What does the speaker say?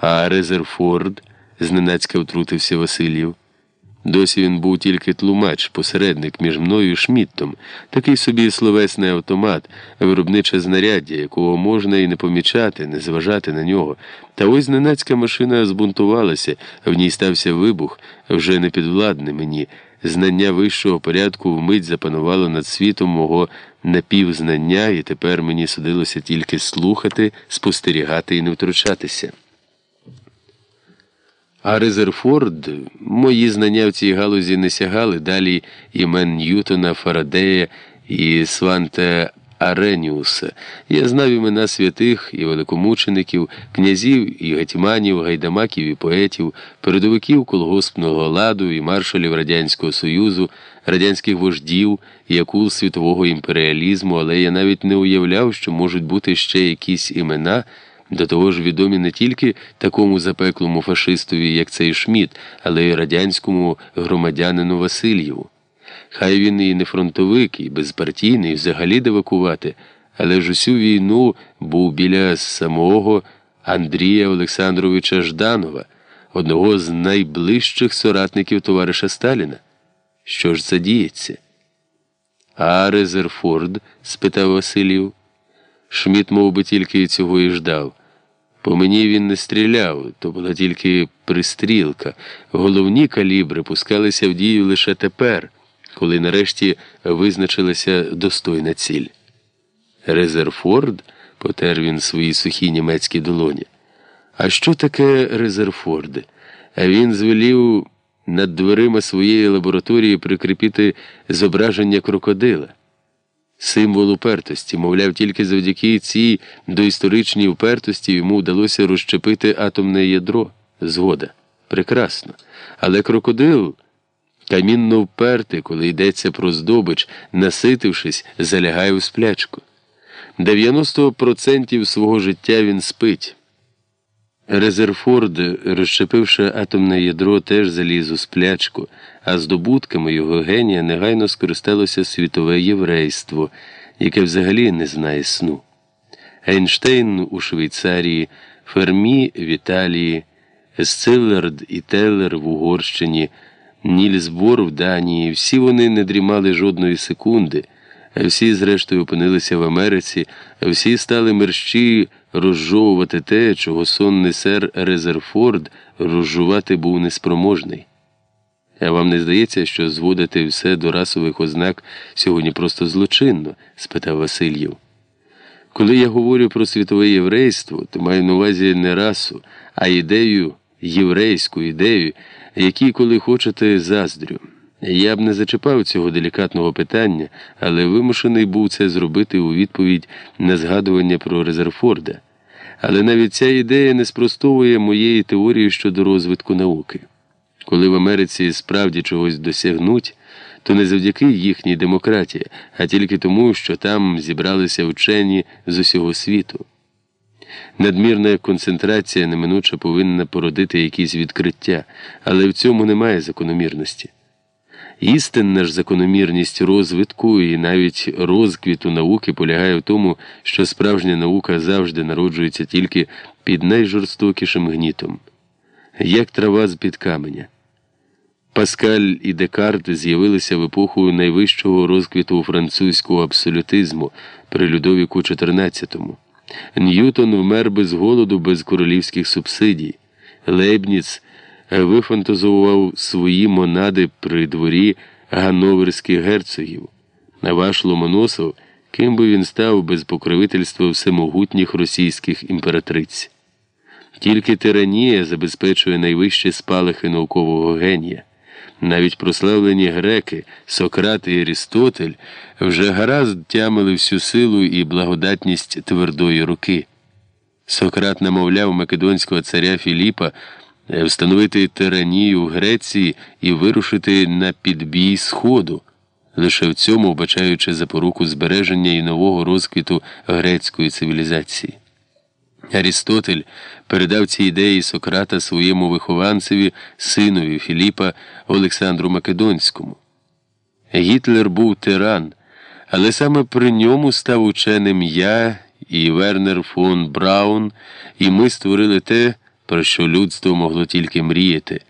А Резерфорд, зненацька втрутився Васильєв. Досі він був тільки тлумач, посередник між мною і Шміттом, такий собі словесний автомат, виробниче знаряддя, якого можна і не помічати, не зважати на нього. Та ось зненацька машина збунтувалася, в ній стався вибух, вже не підвладний мені. Знання вищого порядку вмить запанувало над світом мого напівзнання, і тепер мені судилося тільки слухати, спостерігати і не втручатися. А Резерфорд, мої знання в цій галузі не сягали далі імен Ньютона, Фарадея і Сванте Ареніуса. Я знав імена святих і великомучеників, князів і гетьманів, гайдамаків і поетів, передовиків колгоспного ладу і маршалів Радянського Союзу, радянських вождів і акул світового імперіалізму, але я навіть не уявляв, що можуть бути ще якісь імена. До того ж відомі не тільки такому запеклому фашистові, як цей Шміт, але й радянському громадянину Васильєву. Хай він і не фронтовик, і безпартійний, і взагалі девакувати, але ж усю війну був біля самого Андрія Олександровича Жданова, одного з найближчих соратників товариша Сталіна. Що ж це діється? А Резерфорд? спитав Васильєв. Шміт мов би, тільки цього і ждав. По мені він не стріляв, то була тільки пристрілка. Головні калібри пускалися в дію лише тепер, коли нарешті визначилася достойна ціль. Резерфорд, потер він свої сухі німецькі долоні. А що таке Резерфорд? Він звелів над дверима своєї лабораторії прикріпити зображення крокодила. Символ упертості, мовляв, тільки завдяки цій доісторичній упертості йому вдалося розщепити атомне ядро. Згода. Прекрасно. Але крокодил камінно вперти, коли йдеться про здобич, наситившись, залягає у сплячку. 90% свого життя він спить. Резерфорд, розщепивши атомне ядро, теж заліз у сплячку, а здобутками його генія негайно скористалося світове єврейство, яке взагалі не знає сну. Ейнштейн у Швейцарії, Фермі в Італії, Сциллард і Теллер в Угорщині, Нільс Бор в Данії, всі вони не дрімали жодної секунди. Всі, зрештою, опинилися в Америці, всі стали мерщі розжовувати те, чого сонний сер Резерфорд розжувати був неспроможний. А вам не здається, що зводити все до расових ознак сьогодні просто злочинно? спитав Васильєв. Коли я говорю про світове єврейство, то маю на увазі не расу, а ідею, єврейську ідею, якій, коли хочете, заздрю. Я б не зачіпав цього делікатного питання, але вимушений був це зробити у відповідь на згадування про Резерфорда. Але навіть ця ідея не спростовує моєї теорії щодо розвитку науки. Коли в Америці справді чогось досягнуть, то не завдяки їхній демократії, а тільки тому, що там зібралися вчені з усього світу. Надмірна концентрація неминуче повинна породити якісь відкриття, але в цьому немає закономірності. Істинна ж закономірність розвитку і навіть розквіту науки полягає в тому, що справжня наука завжди народжується тільки під найжорстокішим гнітом, як трава з під каменя. Паскаль і Декарт з'явилися в епоху найвищого розквіту французького абсолютизму при Людовіку XIV. Ньютон вмер без голоду, без королівських субсидій. Лейбніц вифантазував свої монади при дворі гановерських герцогів. А ваш Ломоносов, ким би він став без покровительства всемогутніх російських імператриць. Тільки тиранія забезпечує найвищі спалахи наукового генія. Навіть прославлені греки, Сократ і Арістотель вже гаразд тямили всю силу і благодатність твердої руки. Сократ намовляв македонського царя Філіпа встановити тиранію в Греції і вирушити на підбій Сходу, лише в цьому вбачаючи запоруку збереження і нового розквіту грецької цивілізації. Арістотель передав ці ідеї Сократа своєму вихованцеві, синові Філіпа Олександру Македонському. Гітлер був тиран, але саме при ньому став ученим я і Вернер фон Браун, і ми створили те. Про що людство могло тільки мріяти.